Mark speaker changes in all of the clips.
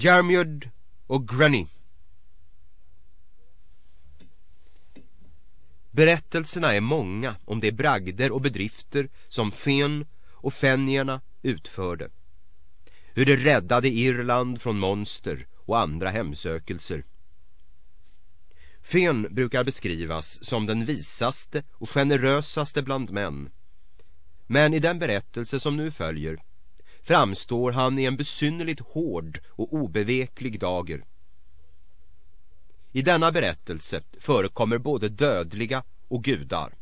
Speaker 1: Jarmjud och Granny Berättelserna är många om de bragder och bedrifter som Fen och Fenierna utförde. Hur de räddade Irland från monster och andra hemsökelser. Fen brukar beskrivas som den visaste och generösaste bland män. Men i den berättelse som nu följer framstår han i en besynnerligt hård och obeveklig dager. I denna berättelse förekommer både dödliga och gudar.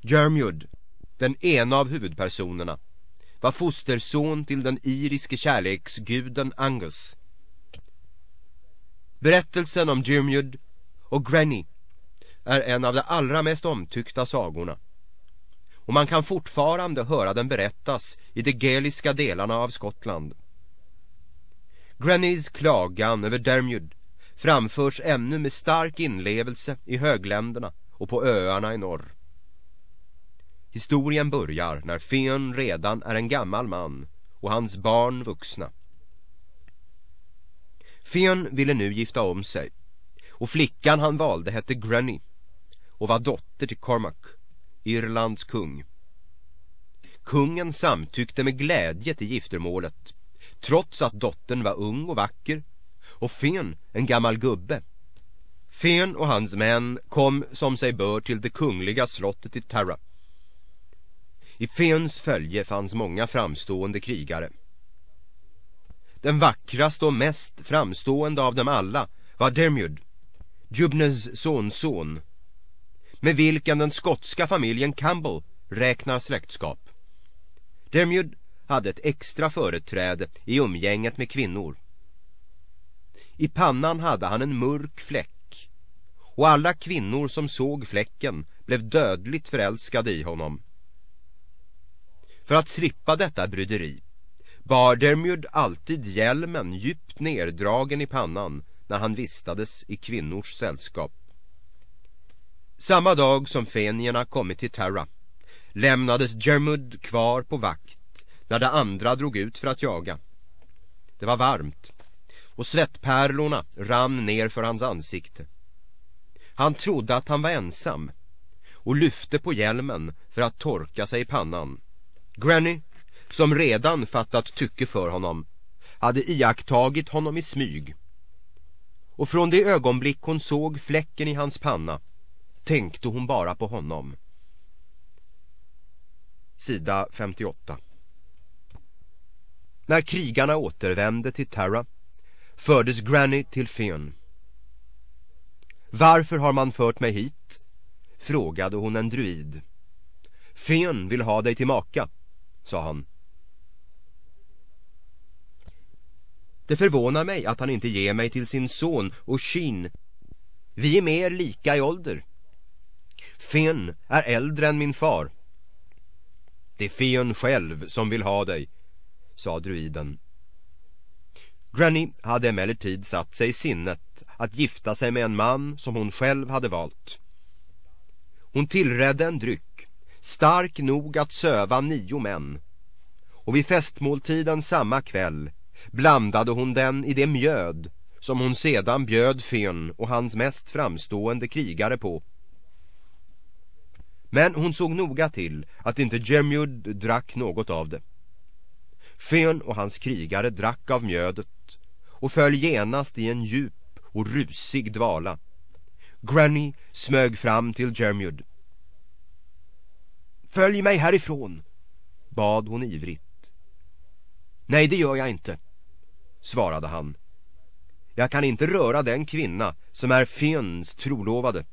Speaker 1: Jermud, den ena av huvudpersonerna, var fosterson till den iriske kärleksguden Angus. Berättelsen om Jermud och Granny är en av de allra mest omtyckta sagorna. Och man kan fortfarande höra den berättas i de geliska delarna av Skottland. Grannys klagan över Dermud framförs ännu med stark inlevelse i högländerna och på öarna i norr. Historien börjar när Fen redan är en gammal man och hans barn vuxna. Fen ville nu gifta om sig och flickan han valde hette Granny och var dotter till Cormac, Irlands kung. Kungen samtyckte med glädje till giftermålet trots att dottern var ung och vacker och Fen en gammal gubbe. Fen och hans män kom som sig bör till det kungliga slottet i Tara. I Fens följe fanns många framstående krigare. Den vackraste och mest framstående av dem alla var Dermud, Jubnes sonson, med vilken den skotska familjen Campbell räknar släktskap. Dermud hade ett extra företräde i umgänget med kvinnor. I pannan hade han en mörk fläck och alla kvinnor som såg fläcken blev dödligt förälskade i honom. För att slippa detta bryderi bar Dermud alltid hjälmen djupt neddragen i pannan när han vistades i kvinnors sällskap. Samma dag som fenierna kommit till Terra lämnades Jermud kvar på vakt när de andra drog ut för att jaga. Det var varmt och svettpärlorna rann ner för hans ansikte. Han trodde att han var ensam och lyfte på hjälmen för att torka sig i pannan. Granny, som redan fattat tycke för honom, hade iakttagit honom i smyg. Och från det ögonblick hon såg fläcken i hans panna tänkte hon bara på honom. Sida 58 När krigarna återvände till Terra fördes Granny till Fionn. Varför har man fört mig hit? frågade hon en druid. Fionn vill ha dig till maka, sa han. Det förvånar mig att han inte ger mig till sin son och Shin. Vi är mer lika i ålder. Fen är äldre än min far. Det är Fen själv som vill ha dig, sa druiden. Granny hade emellertid satt sig i sinnet att gifta sig med en man som hon själv hade valt. Hon tillredde en dryck, stark nog att söva nio män. Och vid festmåltiden samma kväll blandade hon den i det mjöd som hon sedan bjöd Fen och hans mest framstående krigare på. Men hon såg noga till att inte Jermud drack något av det. Fen och hans krigare drack av mjödet och föll genast i en djup och rusig dvala. Granny smög fram till Jermud. Följ mig härifrån, bad hon ivrigt. Nej, det gör jag inte, svarade han. Jag kan inte röra den kvinna som är Fens trolovade.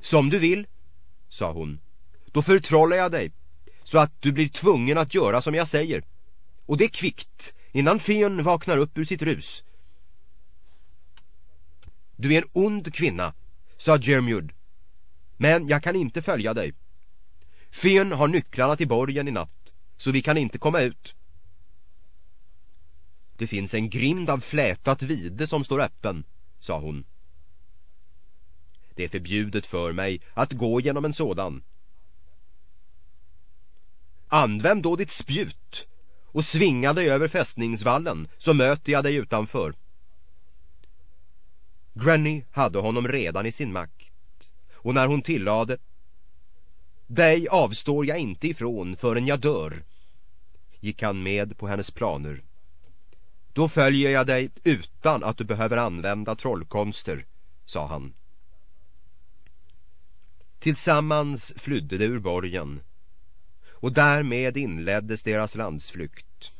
Speaker 1: Som du vill, sa hon. Då förtrollar jag dig så att du blir tvungen att göra som jag säger. Och det är kvickt, innan Fen vaknar upp ur sitt rus. Du är en ond kvinna, sa Jermud. Men jag kan inte följa dig. Fen har nycklarna till borgen i natt, så vi kan inte komma ut. Det finns en grind av flätat vide som står öppen, sa hon. Det är förbjudet för mig att gå genom en sådan. Använd då ditt spjut och svinga dig över fästningsvallen så möter jag dig utanför. Granny hade honom redan i sin makt och när hon tillade Dig avstår jag inte ifrån förrän jag dör gick han med på hennes planer. Då följer jag dig utan att du behöver använda trollkonster, sa han. Tillsammans flydde de ur borgen och därmed inleddes deras landsflykt.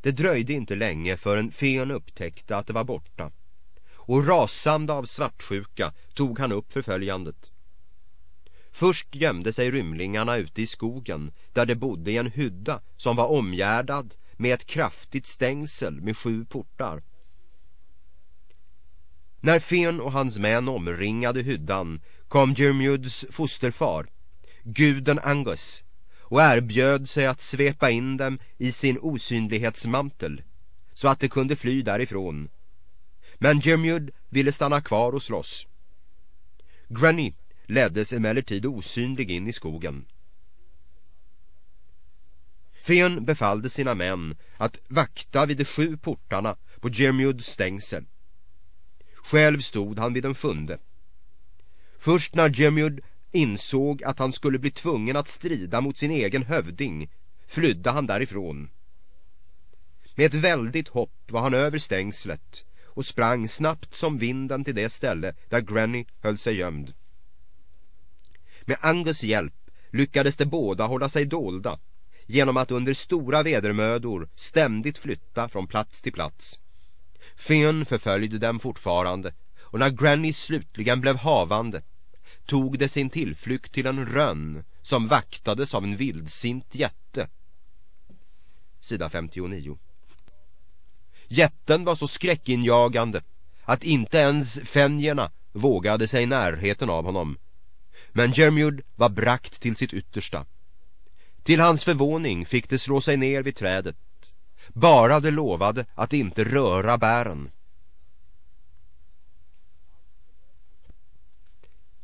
Speaker 1: Det dröjde inte länge förrän fen upptäckte att det var borta och rasande av svartsjuka tog han upp förföljandet. Först gömde sig rymlingarna ute i skogen där de bodde i en hydda som var omgärdad med ett kraftigt stängsel med sju portar. När Fen och hans män omringade hyddan kom Jermuds fosterfar, guden Angus, och erbjöd sig att svepa in dem i sin osynlighetsmantel så att de kunde fly därifrån. Men Jermud ville stanna kvar och slåss. Granny leddes emellertid osynlig in i skogen. Fen befallde sina män att vakta vid de sju portarna på Jermuds stängsel. Själv stod han vid den sjunde. Först när Jermud insåg att han skulle bli tvungen att strida mot sin egen hövding flydde han därifrån. Med ett väldigt hopp var han över stängslet och sprang snabbt som vinden till det ställe där Granny höll sig gömd. Med Angus hjälp lyckades de båda hålla sig dolda genom att under stora vedermödor ständigt flytta från plats till plats. Fen förföljde dem fortfarande och när Granny slutligen blev havande tog det sin tillflykt till en rönn som vaktades av en vildsint jätte. Sida 59 Jätten var så skräckinjagande att inte ens fänjerna vågade sig i närheten av honom men Jermud var brakt till sitt yttersta. Till hans förvåning fick det slå sig ner vid trädet. Bara det lovade att inte röra bären.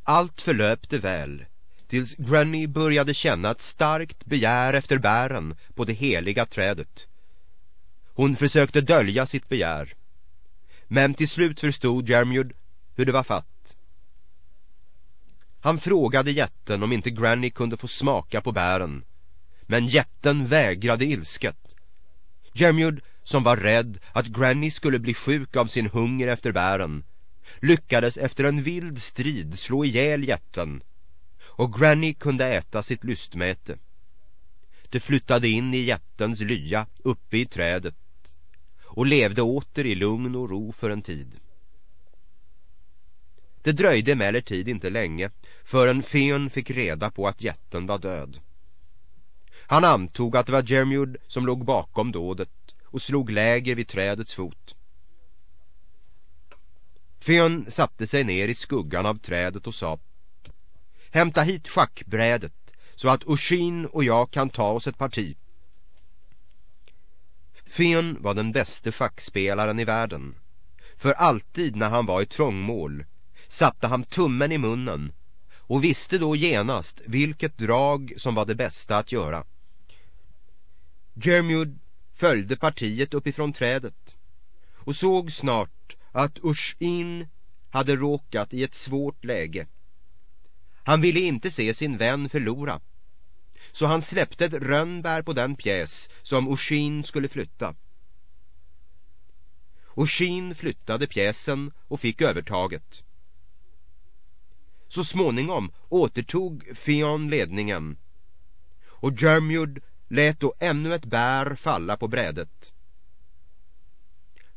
Speaker 1: Allt förlöpte väl tills Granny började känna ett starkt begär efter bären på det heliga trädet. Hon försökte dölja sitt begär. Men till slut förstod Jermjud hur det var fatt. Han frågade jätten om inte Granny kunde få smaka på bären. Men jätten vägrade ilsket. Jermud, som var rädd att Granny skulle bli sjuk av sin hunger efter bären, lyckades efter en vild strid slå ihjäl jätten. Och Granny kunde äta sitt lystmäte. Det flyttade in i jättens lya uppe i trädet och levde åter i lugn och ro för en tid. Det dröjde emellertid inte länge förrän Feon fick reda på att jätten var död. Han antog att det var Jermud som låg bakom dådet och slog läger vid trädets fot. Fion satte sig ner i skuggan av trädet och sa Hämta hit schackbrädet så att Ushin och jag kan ta oss ett parti. Fion var den bästa schackspelaren i världen. För alltid när han var i trångmål satte han tummen i munnen och visste då genast vilket drag som var det bästa att göra. Jermud följde partiet uppifrån trädet och såg snart att Ushin hade råkat i ett svårt läge. Han ville inte se sin vän förlora så han släppte ett rönnbär på den pjäs som Ushin skulle flytta. Ushin flyttade pjäsen och fick övertaget. Så småningom återtog Fion ledningen och Jermud lät då ännu ett bär falla på brädet.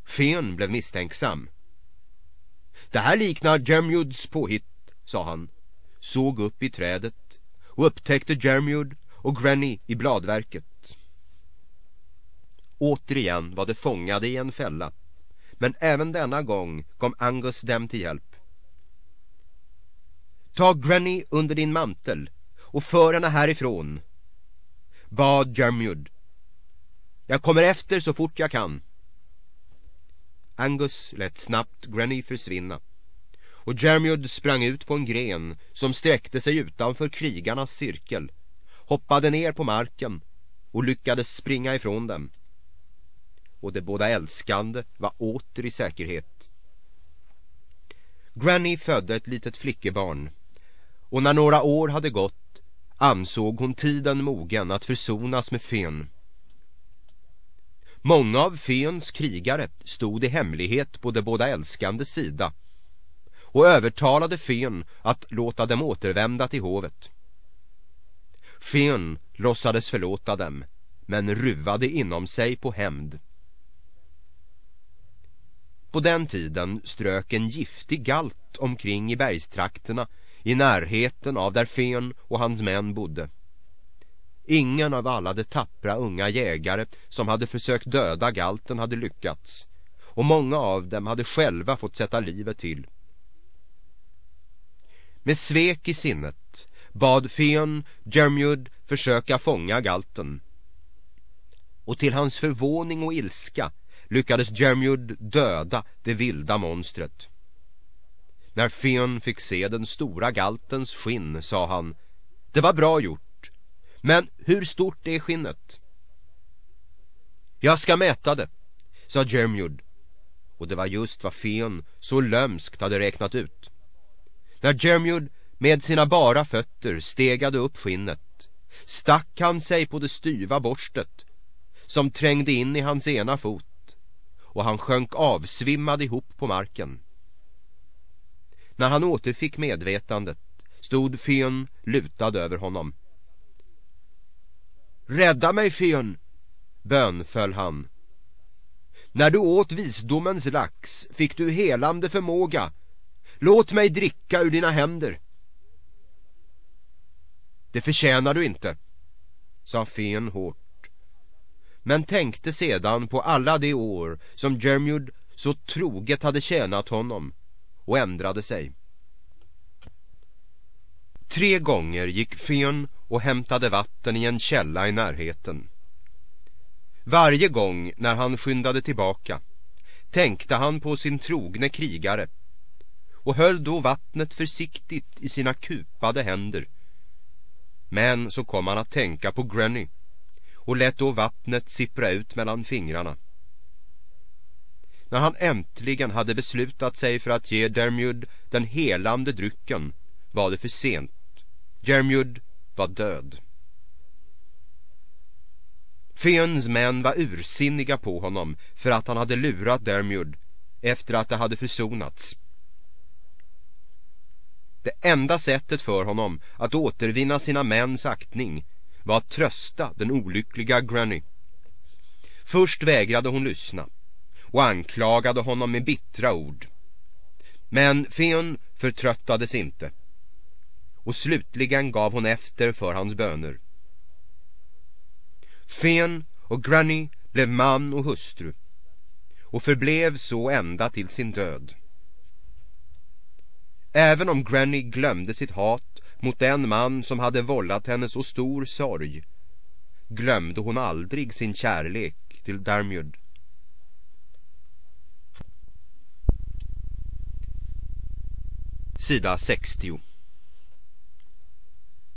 Speaker 1: Fen blev misstänksam. Det här liknar Jermuds påhitt, sa han, såg upp i trädet och upptäckte Jermud och Granny i bladverket. Återigen var det fångade i en fälla, men även denna gång kom Angus dem till hjälp. Ta Granny under din mantel och för henne härifrån, bad Jermud. Jag kommer efter så fort jag kan. Angus lät snabbt Granny försvinna och Jermud sprang ut på en gren som sträckte sig utanför krigarnas cirkel, hoppade ner på marken och lyckades springa ifrån dem. Och de båda älskande var åter i säkerhet. Granny födde ett litet flickebarn och när några år hade gått ansåg hon tiden mogen att försonas med Fen. Många av Fens krigare stod i hemlighet på de båda älskandes sida och övertalade Fen att låta dem återvända till hovet. Fen låtsades förlåta dem men ruvade inom sig på hämnd. På den tiden strök en giftig galt omkring i bergstrakterna i närheten av där Fen och hans män bodde. Ingen av alla de tappra unga jägare som hade försökt döda galten hade lyckats och många av dem hade själva fått sätta livet till. Med svek i sinnet bad Fen Jermud försöka fånga galten. Och till hans förvåning och ilska lyckades Jermud döda det vilda monstret. När Fen fick se den stora galtens skinn sa han Det var bra gjort, men hur stort är skinnet? Jag ska mäta det, sa Jermjord Och det var just vad Fen så lömskt hade räknat ut. När Jermjord med sina bara fötter stegade upp skinnet stack han sig på det styva borstet som trängde in i hans ena fot och han sjönk avsvimmad ihop på marken. När han återfick medvetandet stod Fion lutad över honom. Rädda mig Fion, bönföll han. När du åt visdomens lax fick du helande förmåga. Låt mig dricka ur dina händer. Det förtjänar du inte, sa Fen hårt. Men tänkte sedan på alla de år som Jermud så troget hade tjänat honom och ändrade sig. Tre gånger gick Fen och hämtade vatten i en källa i närheten. Varje gång när han skyndade tillbaka tänkte han på sin trogne krigare och höll då vattnet försiktigt i sina kupade händer men så kom han att tänka på Granny och lät då vattnet sippra ut mellan fingrarna. När han äntligen hade beslutat sig för att ge Dermud den helande drycken var det för sent. Dermud var död. Feens män var ursinniga på honom för att han hade lurat Dermud efter att det hade försonats. Det enda sättet för honom att återvinna sina mäns aktning var att trösta den olyckliga Granny. Först vägrade hon lyssna och anklagade honom med bittra ord. Men Feon förtröttades inte och slutligen gav hon efter för hans böner. Feon och Granny blev man och hustru och förblev så ända till sin död. Även om Granny glömde sitt hat mot den man som hade vållat henne så stor sorg glömde hon aldrig sin kärlek till Darmjord. Sida 60